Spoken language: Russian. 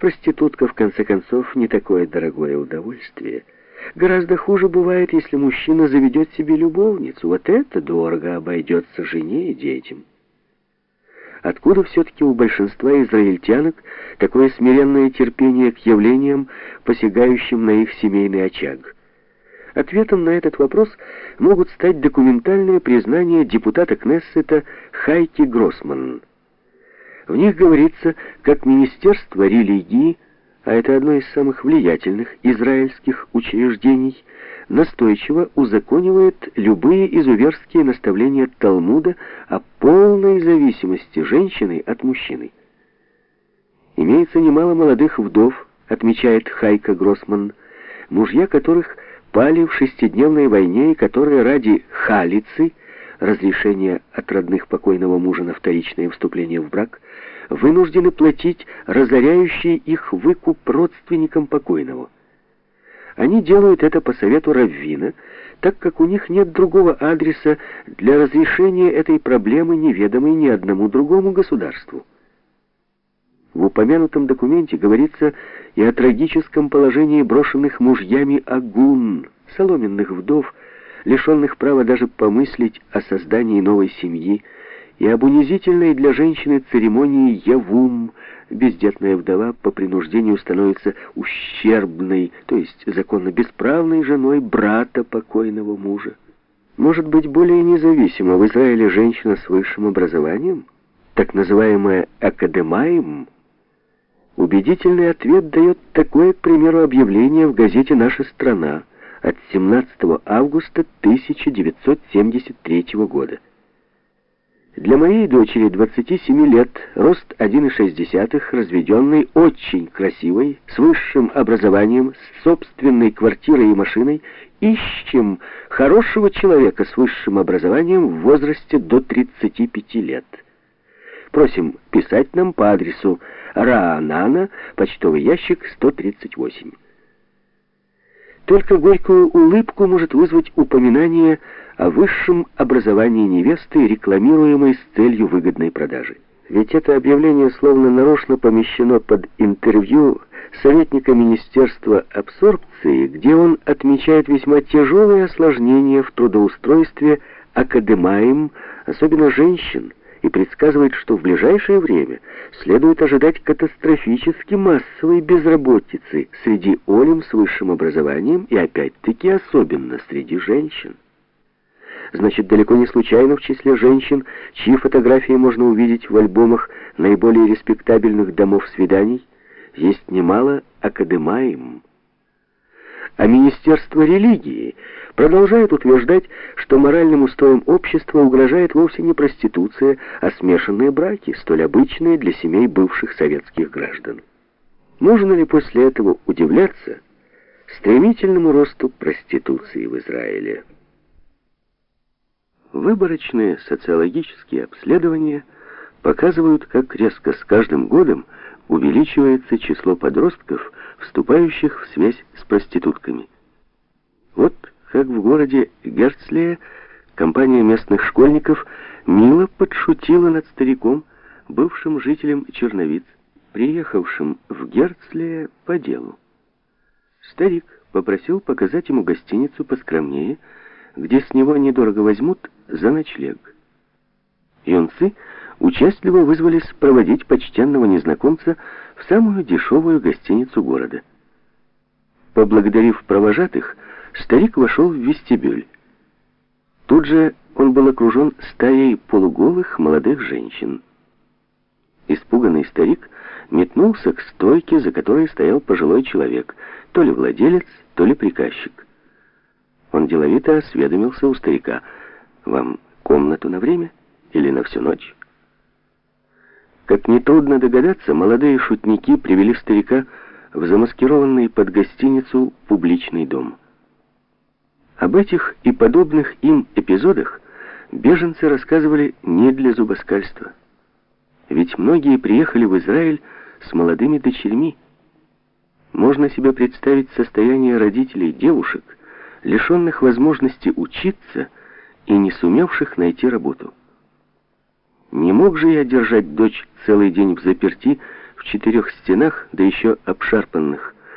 Проститутка, в конце концов, не такое дорогое удовольствие. Гораздо хуже бывает, если мужчина заведет себе любовницу. Вот это дорого обойдется жене и детям. Откуда все-таки у большинства израильтянок такое смиренное терпение к явлениям, посягающим на их семейный очаг? Ответом на этот вопрос могут стать документальные признания депутата Кнессета Хайки Гроссман. В них говорится, как Министерство религии, а это одно из самых влиятельных израильских учреждений, настойчиво узаконивает любые изуверские наставления Талмуда о полной зависимости женщины от мужчины. Имеется немало молодых вдов, отмечает Хайка Гроссман, мужья которых пали в шестидневной войне и которые ради халицы, разрешения от родных покойного мужа на вторичное вступление в брак, вынуждены платить разоряющий их выкуп родственникам покойного. Они делают это по совету Раввина, так как у них нет другого адреса для разрешения этой проблемы, неведомой ни одному другому государству. В упомянутом документе говорится и о трагическом положении брошенных мужьями агун, соломенных вдов, лишенных права даже помыслить о создании новой семьи, и об унизительной для женщины церемонии явум, бездетная вдова по принуждению становится ущербной, то есть законно бесправной женой брата покойного мужа. Может быть, более независимо в Израиле женщина с высшим образованием, так называемая академаем, Убедительный ответ дает такое, к примеру, объявление в газете «Наша страна» от 17 августа 1973 года. Для моей дочери 27 лет, рост 1,6, разведенный, очень красивой, с высшим образованием, с собственной квартирой и машиной, ищем хорошего человека с высшим образованием в возрасте до 35 лет. Просим писать нам по адресу Раанана, почтовый ящик 138. Только горькую улыбку может вызвать упоминание о высшем образовании невесты, рекламируемой с целью выгодной продажи. Ведь это объявление словно нарочно помещено под интервью советника Министерства абсорбции, где он отмечает весьма тяжелые осложнения в трудоустройстве академаем, особенно женщин, и предсказывает, что в ближайшее время следует ожидать катастрофически массовой безработицы среди олим с высшим образованием и опять-таки особенно среди женщин. Значит, далеко не случайно в числе женщин, чьи фотографии можно увидеть в альбомах наиболее респектабельных домов свиданий, есть немало академаем. А Министерство религии продолжает утверждать, что моральным устоям общества угрожает вовсе не проституция, а смешанные браки, столь обычные для семей бывших советских граждан. Нужно ли после этого удивляться стремительному росту проституции в Израиле? Выборочные социологические обследования показывают, как резко с каждым годом увеличивается число подростков, вступающих в связь с проститутками. Вот как в городе Герцлия компания местных школьников мило подшутила над стариком, бывшим жителем Черновиц, приехавшим в Герцлия по делу. Старик попросил показать ему гостиницу поскромнее, где с него недорого возьмут за ночлег. Юнцы участливо вызвались проводить почтенного незнакомца в самую дешевую гостиницу города. Поблагодарив провожатых, старик вошел в вестибюль. Тут же он был окружен стаей полуголых молодых женщин. Испуганный старик метнулся к стойке, за которой стоял пожилой человек, то ли владелец, то ли приказчик. Он деловито осведомился у старика, «Вам комнату на время или на всю ночь?» Как нетрудно догадаться, молодые шутники привели старика в замаскированный под гостиницу публичный дом. Об этих и подобных им эпизодах беженцы рассказывали не для зубоскальства. Ведь многие приехали в Израиль с молодыми дочерьми. Можно себе представить состояние родителей девушек, лишенных возможности учиться и не сумевших найти работу. Не мог же я держать дочь целый день в заперти в четырех стенах, да еще обшарпанных,